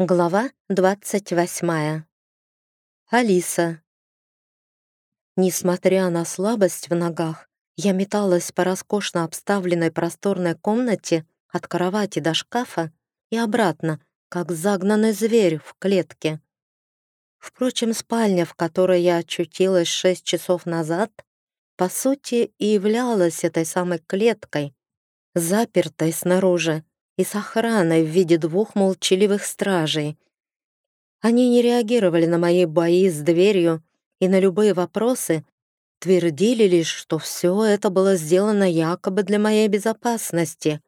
Глава 28. Алиса. Несмотря на слабость в ногах, я металась по роскошно обставленной просторной комнате от кровати до шкафа и обратно, как загнанный зверь в клетке. Впрочем, спальня, в которой я очутилась шесть часов назад, по сути и являлась этой самой клеткой, запертой снаружи, и с охраной в виде двух молчаливых стражей. Они не реагировали на мои бои с дверью и на любые вопросы, твердили лишь, что все это было сделано якобы для моей безопасности.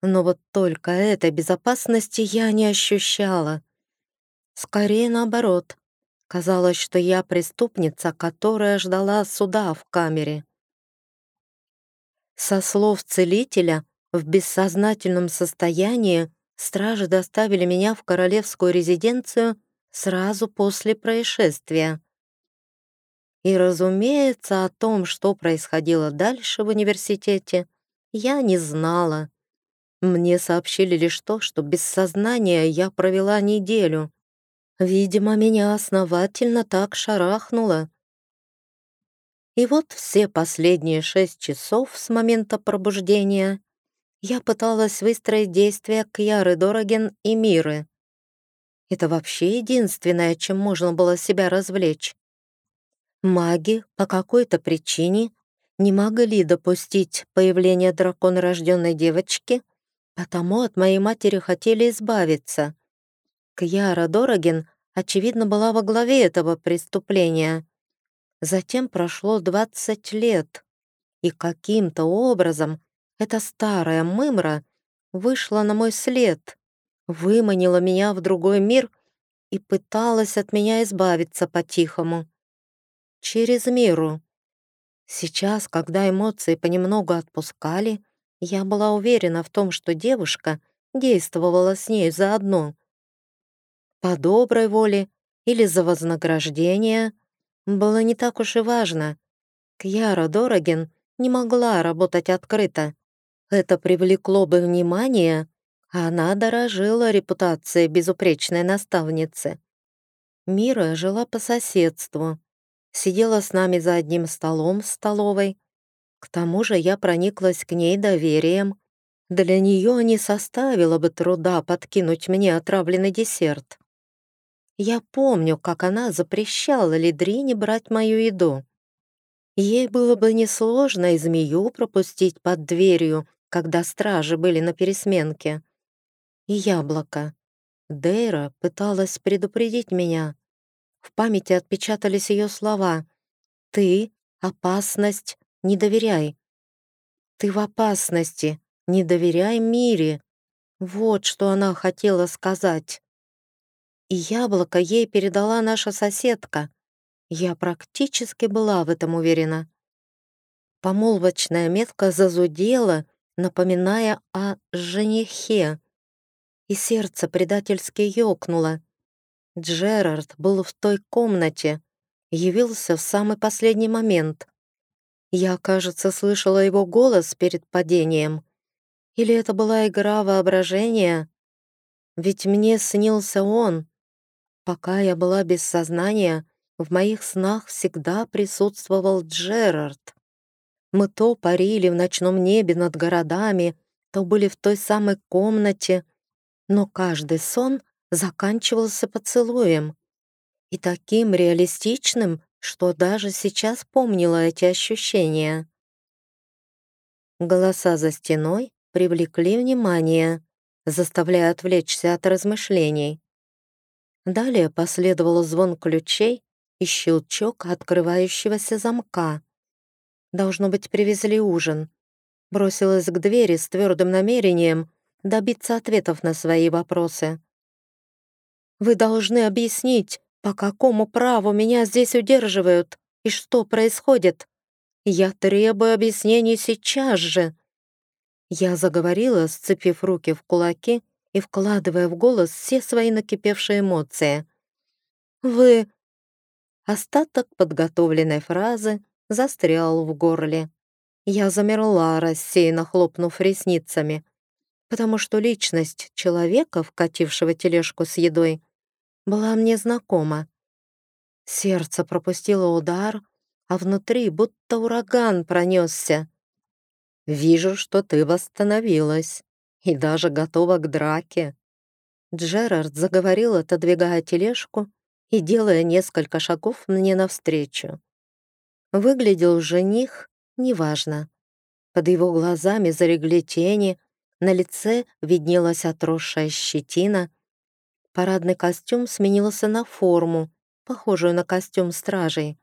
Но вот только этой безопасности я не ощущала. Скорее наоборот. Казалось, что я преступница, которая ждала суда в камере. Со слов целителя, в бессознательном состоянии стражи доставили меня в королевскую резиденцию сразу после происшествия. И, разумеется, о том, что происходило дальше в университете, я не знала. Мне сообщили лишь то, что без сознания я провела неделю. Видимо, меня основательно так шарахнуло. И вот все последние шесть часов с момента пробуждения я пыталась выстроить действия Кьяры Дороген и Миры. Это вообще единственное, чем можно было себя развлечь. Маги по какой-то причине не могли допустить появления драконорожденной девочки, потому от моей матери хотели избавиться. Кьяра Дороген, очевидно, была во главе этого преступления. Затем прошло 20 лет, и каким-то образом эта старая мымра вышла на мой след, выманила меня в другой мир и пыталась от меня избавиться по-тихому. Через миру. Сейчас, когда эмоции понемногу отпускали, я была уверена в том, что девушка действовала с ней заодно. По доброй воле или за вознаграждение было не так уж и важно. Кьяра Дороген не могла работать открыто. Это привлекло бы внимание, а она дорожила репутацией безупречной наставницы. Мира жила по соседству, сидела с нами за одним столом в столовой. К тому же я прониклась к ней доверием. Для нее не составило бы труда подкинуть мне отравленный десерт. Я помню, как она запрещала Лидрине брать мою еду. Ей было бы несложно и змею пропустить под дверью, когда стражи были на пересменке. И яблоко. Дейра пыталась предупредить меня. В памяти отпечатались ее слова. «Ты — опасность, не доверяй». «Ты в опасности, не доверяй мире». Вот что она хотела сказать. И яблоко ей передала наша соседка. Я практически была в этом уверена. Помолвочная метка зазудела — напоминая о женихе. И сердце предательски ёкнуло. Джерард был в той комнате, явился в самый последний момент. Я, кажется, слышала его голос перед падением. Или это была игра воображения? Ведь мне снился он. Пока я была без сознания, в моих снах всегда присутствовал Джерард. Мы то парили в ночном небе над городами, то были в той самой комнате, но каждый сон заканчивался поцелуем. И таким реалистичным, что даже сейчас помнила эти ощущения. Голоса за стеной привлекли внимание, заставляя отвлечься от размышлений. Далее последовал звон ключей и щелчок открывающегося замка. Должно быть, привезли ужин. Бросилась к двери с твердым намерением добиться ответов на свои вопросы. «Вы должны объяснить, по какому праву меня здесь удерживают и что происходит. Я требую объяснений сейчас же». Я заговорила, сцепив руки в кулаки и вкладывая в голос все свои накипевшие эмоции. «Вы...» Остаток подготовленной фразы застрял в горле. Я замерла, рассеянно хлопнув ресницами. потому что личность человека, вкатившего тележку с едой, была мне знакома. Сердце пропустило удар, а внутри будто ураган пронесся. «Вижу, что ты восстановилась и даже готова к драке». Джерард заговорил, отодвигая тележку и делая несколько шагов мне навстречу. Выглядел жених неважно. Под его глазами зарегли тени, на лице виднелась отросшая щетина. Парадный костюм сменился на форму, похожую на костюм стражей.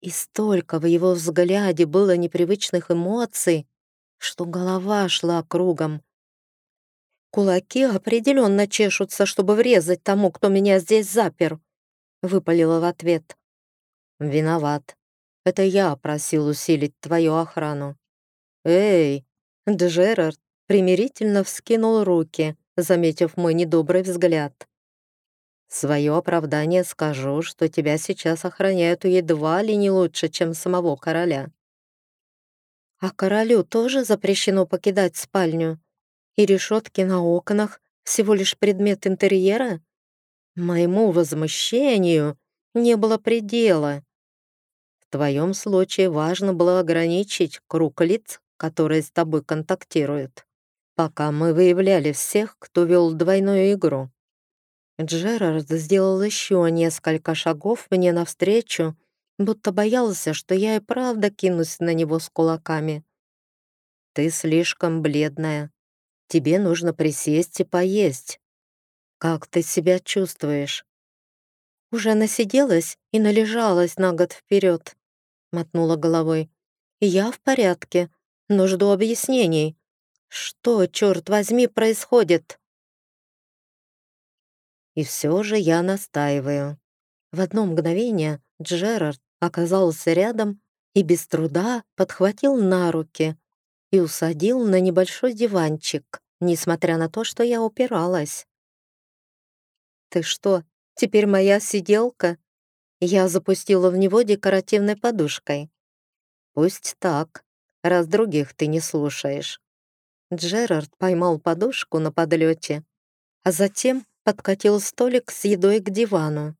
И столько в его взгляде было непривычных эмоций, что голова шла кругом. «Кулаки определенно чешутся, чтобы врезать тому, кто меня здесь запер», — выпалила в ответ. «Виноват. Это я просил усилить твою охрану». «Эй!» Джерард примирительно вскинул руки, заметив мой недобрый взгляд. свое оправдание скажу, что тебя сейчас охраняют едва ли не лучше, чем самого короля. А королю тоже запрещено покидать спальню? И решетки на окнах всего лишь предмет интерьера? Моему возмущению не было предела. Твоем случае важно было ограничить круг лиц, которые с тобой контактируют, пока мы выявляли всех, кто вел двойную игру. Джерард сделал еще несколько шагов мне навстречу, будто боялся, что я и правда кинусь на него с кулаками. «Ты слишком бледная. Тебе нужно присесть и поесть. Как ты себя чувствуешь?» «Уже насиделась и належалась на год вперед», — мотнула головой. «Я в порядке, но жду объяснений. Что, черт возьми, происходит?» И все же я настаиваю. В одно мгновение Джерард оказался рядом и без труда подхватил на руки и усадил на небольшой диванчик, несмотря на то, что я упиралась. «Ты что, теперь моя сиделка?» Я запустила в него декоративной подушкой. «Пусть так, раз других ты не слушаешь». Джерард поймал подушку на подлете, а затем подкатил столик с едой к дивану.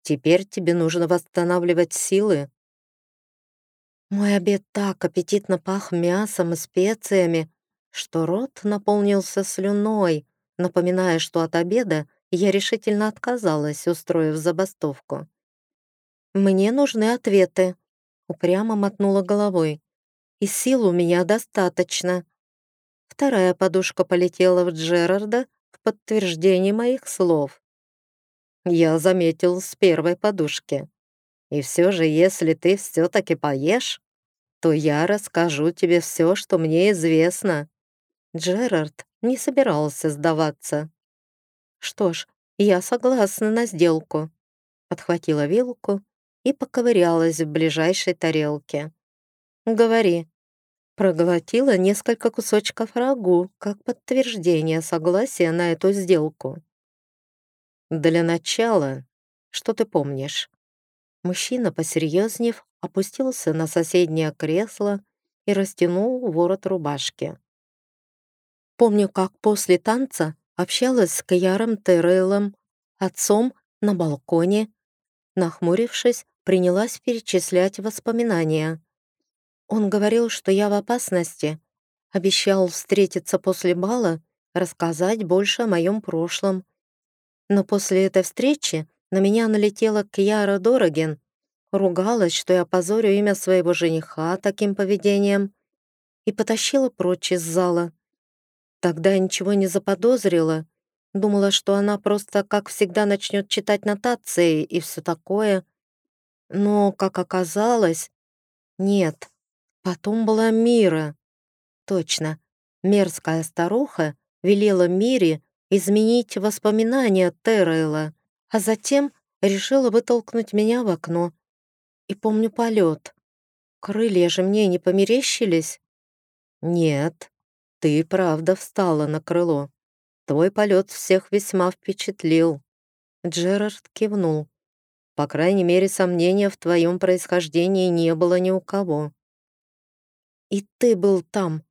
Теперь тебе нужно восстанавливать силы. Мой обед так аппетитно пах мясом и специями, что рот наполнился слюной, напоминая, что от обеда я решительно отказалась, устроив забастовку. «Мне нужны ответы», — упрямо мотнула головой. «И сил у меня достаточно». Вторая подушка полетела в Джерарда в подтверждение моих слов я заметил с первой подушки. И все же, если ты все-таки поешь, то я расскажу тебе все, что мне известно». Джерард не собирался сдаваться. «Что ж, я согласна на сделку», — подхватила вилку и поковырялась в ближайшей тарелке. «Говори». Проглотила несколько кусочков рагу, как подтверждение согласия на эту сделку. «Для начала, что ты помнишь?» Мужчина, посерьезнев, опустился на соседнее кресло и растянул ворот рубашки. Помню, как после танца общалась с Каяром Террейлом, отцом на балконе. Нахмурившись, принялась перечислять воспоминания. Он говорил, что я в опасности, обещал встретиться после бала, рассказать больше о моем прошлом. Но после этой встречи на меня налетела Кьяра Дороген, ругалась, что я позорю имя своего жениха таким поведением, и потащила прочь из зала. Тогда я ничего не заподозрила, думала, что она просто, как всегда, начнет читать нотации и все такое. Но, как оказалось, нет. Потом была Мира. Точно, мерзкая старуха велела Мире изменить воспоминания Террейла, а затем решила вытолкнуть меня в окно. И помню полет. Крылья же мне не померещились? Нет, ты правда встала на крыло. Твой полет всех весьма впечатлил. Джерард кивнул. По крайней мере, сомнения в твоем происхождении не было ни у кого. И ты был там.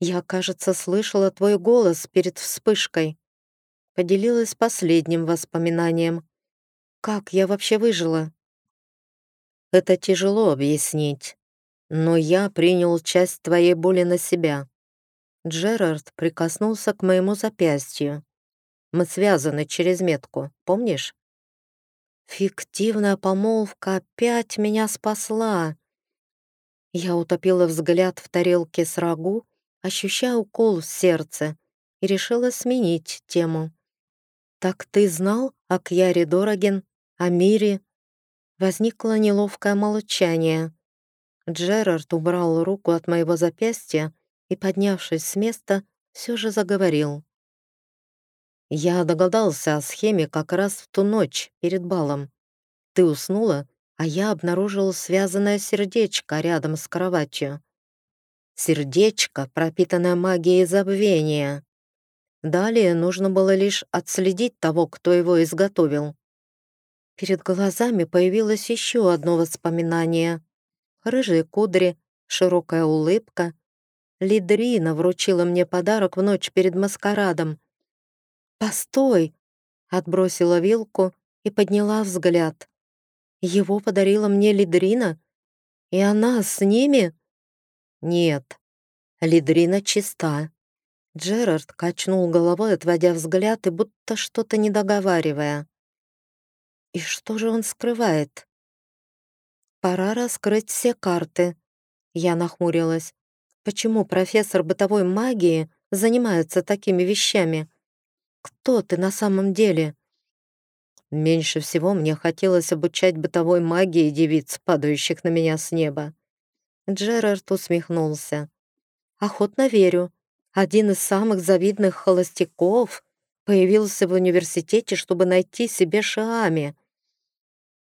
Я, кажется, слышала твой голос перед вспышкой. Поделилась последним воспоминанием. Как я вообще выжила? Это тяжело объяснить, но я принял часть твоей боли на себя. Джерард прикоснулся к моему запястью. Мы связаны через метку, помнишь? Фиктивная помолвка опять меня спасла. Я утопила взгляд в тарелке с рагу, ощущая укол в сердце, и решила сменить тему. «Так ты знал о Кьяре Дороген, о мире?» Возникло неловкое молчание. Джерард убрал руку от моего запястья и, поднявшись с места, все же заговорил. «Я догадался о схеме как раз в ту ночь перед балом. Ты уснула, а я обнаружил связанное сердечко рядом с кроватью. Сердечко, пропитанное магией забвения. Далее нужно было лишь отследить того, кто его изготовил. Перед глазами появилось еще одно воспоминание. Рыжие кудри, широкая улыбка. Лидрина вручила мне подарок в ночь перед маскарадом. «Постой!» — отбросила вилку и подняла взгляд. Его подарила мне Лидрина? И она с ними? Нет, Лидрина чиста. Джерард качнул головой, отводя взгляд и будто что-то недоговаривая. И что же он скрывает? Пора раскрыть все карты. Я нахмурилась. Почему профессор бытовой магии занимается такими вещами? Кто ты на самом деле? Меньше всего мне хотелось обучать бытовой магии девиц, падающих на меня с неба. Джерард усмехнулся. «Охотно верю. Один из самых завидных холостяков появился в университете, чтобы найти себе Шаами.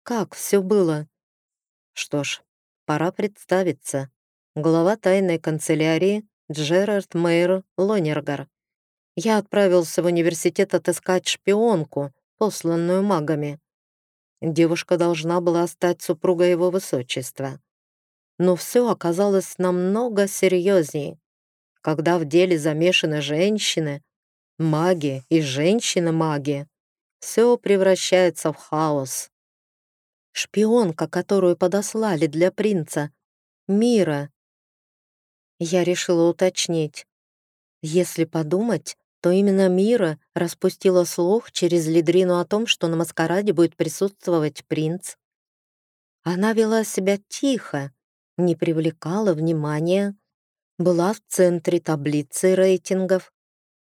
Как все было?» «Что ж, пора представиться. Глава тайной канцелярии Джерард Мейер Лонергар. Я отправился в университет отыскать шпионку, посланную магами. Девушка должна была стать супругой его высочества. Но все оказалось намного серьезнее. Когда в деле замешаны женщины, маги и женщины-маги, все превращается в хаос. Шпионка, которую подослали для принца, Мира. Я решила уточнить. Если подумать, то именно Мира распустила слух через Лидрину о том, что на маскараде будет присутствовать принц. Она вела себя тихо, не привлекала внимания, была в центре таблицы рейтингов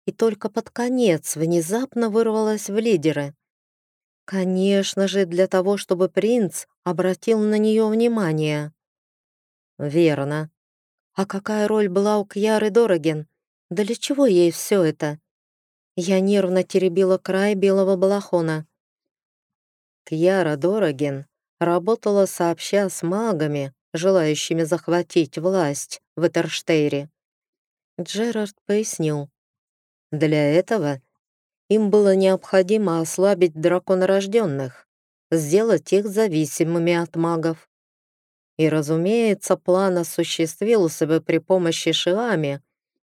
и только под конец внезапно вырвалась в лидеры. Конечно же, для того, чтобы принц обратил на нее внимание. Верно. А какая роль была у Кьяры Дороген? Для чего ей все это? Я нервно теребила край белого балахона. Кьяра Дороген работала сообща с магами, желающими захватить власть в Этерштейре. Джерард пояснил. Для этого им было необходимо ослабить драконорожденных, сделать их зависимыми от магов. И, разумеется, план осуществился бы при помощи Шиами,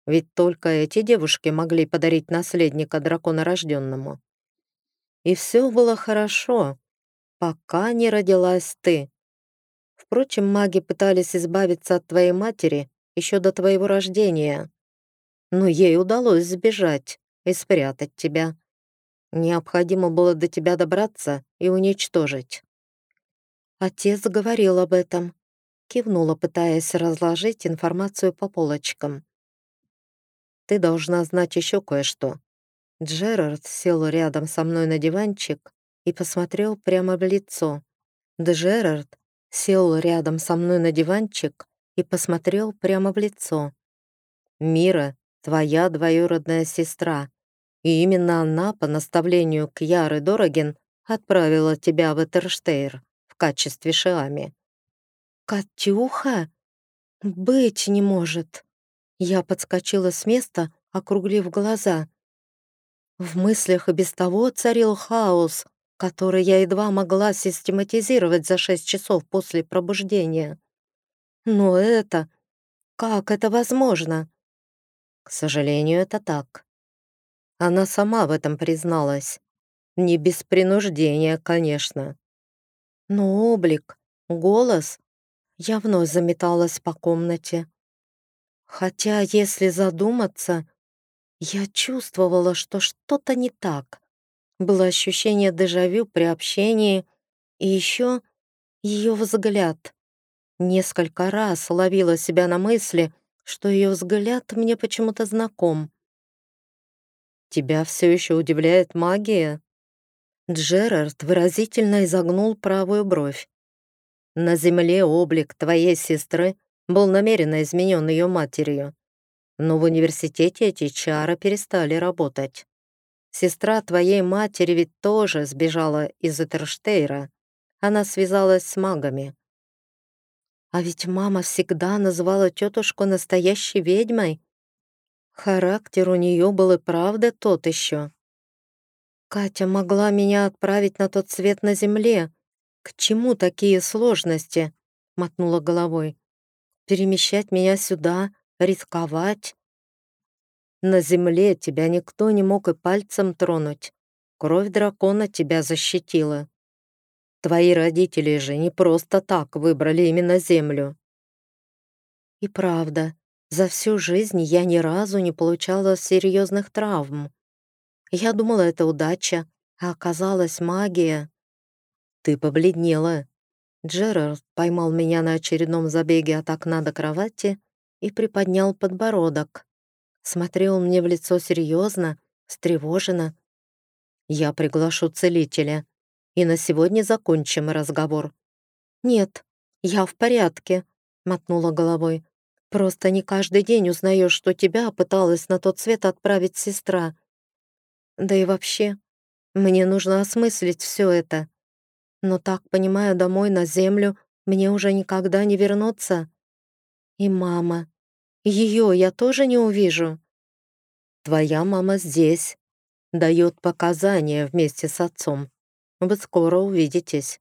ведь только эти девушки могли подарить наследника драконорожденному. И все было хорошо, пока не родилась ты. Впрочем, маги пытались избавиться от твоей матери еще до твоего рождения. Но ей удалось сбежать и спрятать тебя. Необходимо было до тебя добраться и уничтожить. Отец говорил об этом. Кивнула, пытаясь разложить информацию по полочкам ты должна знать еще кое-что». Джерард сел рядом со мной на диванчик и посмотрел прямо в лицо. Джерард сел рядом со мной на диванчик и посмотрел прямо в лицо. «Мира — твоя двоюродная сестра, и именно она по наставлению Кьяры Дороген отправила тебя в Этерштейр в качестве Шиами». «Катюха? Быть не может!» Я подскочила с места, округлив глаза. В мыслях и без того царил хаос, который я едва могла систематизировать за шесть часов после пробуждения. Но это... Как это возможно? К сожалению, это так. Она сама в этом призналась. Не без принуждения, конечно. Но облик, голос... Я вновь заметалась по комнате. Хотя, если задуматься, я чувствовала, что что-то не так. Было ощущение дежавю при общении и еще ее взгляд. Несколько раз ловила себя на мысли, что ее взгляд мне почему-то знаком. «Тебя все еще удивляет магия?» Джерард выразительно изогнул правую бровь. «На земле облик твоей сестры был намеренно изменен ее матерью, но в университете эти чары перестали работать. Сестра твоей матери ведь тоже сбежала из Этерштейра. Она связалась с магами. А ведь мама всегда называла тетушку настоящей ведьмой. Характер у нее был и правда тот еще. Катя могла меня отправить на тот свет на земле. К чему такие сложности? Мотнула головой. Перемещать меня сюда, рисковать. На земле тебя никто не мог и пальцем тронуть. Кровь дракона тебя защитила. Твои родители же не просто так выбрали именно землю. И правда, за всю жизнь я ни разу не получала серьезных травм. Я думала, это удача, а оказалась магия. Ты побледнела. Джерард поймал меня на очередном забеге от окна до кровати и приподнял подбородок. Смотрел мне в лицо серьезно, встревоженно. «Я приглашу целителя, и на сегодня закончим разговор». «Нет, я в порядке», — мотнула головой. «Просто не каждый день узнаешь, что тебя пыталась на тот свет отправить сестра. Да и вообще, мне нужно осмыслить все это. Но так, понимаю, домой на землю мне уже никогда не вернуться. И мама. Ее я тоже не увижу. Твоя мама здесь. Дает показания вместе с отцом. Вы скоро увидитесь.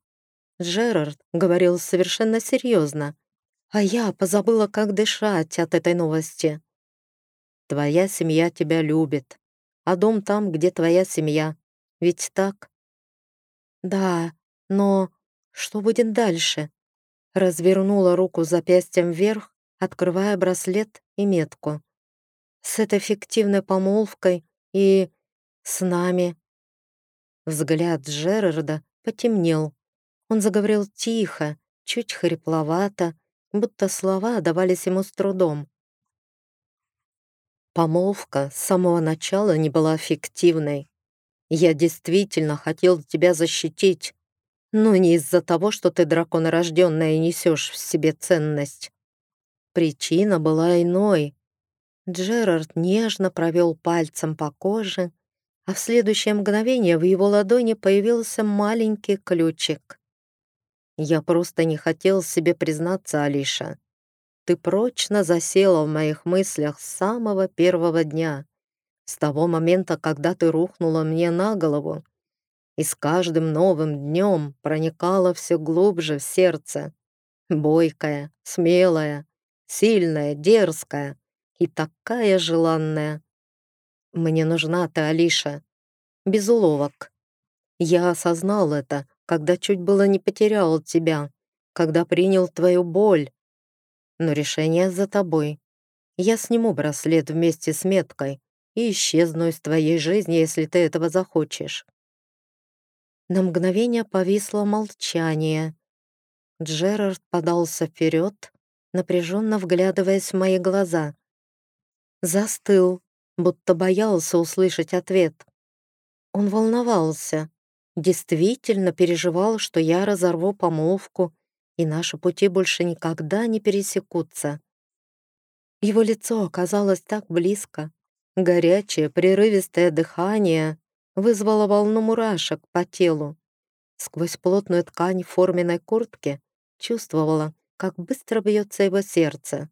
Джерард говорил совершенно серьезно, а я позабыла, как дышать от этой новости. Твоя семья тебя любит а дом там, где твоя семья. Ведь так? Да, но что будет дальше? Развернула руку запястьем вверх, открывая браслет и метку. С этой фиктивной помолвкой и с нами. Взгляд Джерарда потемнел. Он заговорил тихо, чуть хрипловато, будто слова давались ему с трудом. Помолвка с самого начала не была фиктивной. Я действительно хотел тебя защитить, но не из-за того, что ты драконорожденная и несешь в себе ценность. Причина была иной. Джерард нежно провел пальцем по коже, а в следующее мгновение в его ладони появился маленький ключик. Я просто не хотел себе признаться, Алиша. Ты прочно засела в моих мыслях с самого первого дня, с того момента, когда ты рухнула мне на голову, и с каждым новым днем проникала все глубже в сердце. Бойкая, смелая, сильная, дерзкая и такая желанная. Мне нужна ты, Алиша. Без уловок. Я осознал это, когда чуть было не потерял тебя, когда принял твою боль, но решение за тобой. Я сниму браслет вместе с меткой и исчезну из твоей жизни, если ты этого захочешь». На мгновение повисло молчание. Джерард подался вперед, напряженно вглядываясь в мои глаза. Застыл, будто боялся услышать ответ. Он волновался, действительно переживал, что я разорву помолвку и наши пути больше никогда не пересекутся. Его лицо оказалось так близко. Горячее, прерывистое дыхание вызвало волну мурашек по телу. Сквозь плотную ткань форменной куртки чувствовала, как быстро бьется его сердце.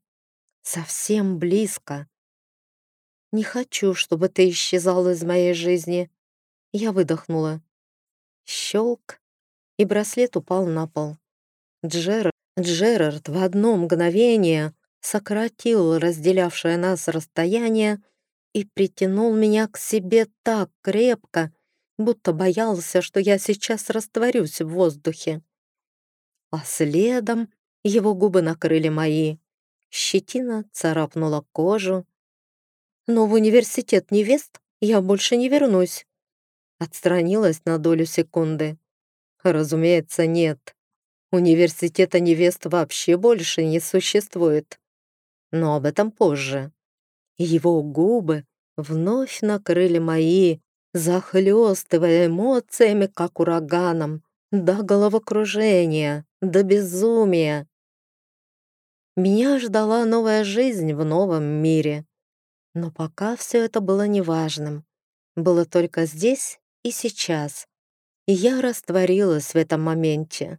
Совсем близко. «Не хочу, чтобы ты исчезал из моей жизни». Я выдохнула. Щелк, и браслет упал на пол. Джерард, Джерард в одно мгновение сократил разделявшее нас расстояние и притянул меня к себе так крепко, будто боялся, что я сейчас растворюсь в воздухе. А следом его губы накрыли мои. Щетина царапнула кожу. «Но в университет невест я больше не вернусь». Отстранилась на долю секунды. «Разумеется, нет. Университета невест вообще больше не существует. Но об этом позже». Его губы вновь накрыли мои, захлестывая эмоциями, как ураганом, до головокружения, до безумия. Меня ждала новая жизнь в новом мире. Но пока все это было неважным. Было только здесь и сейчас. И я растворилась в этом моменте.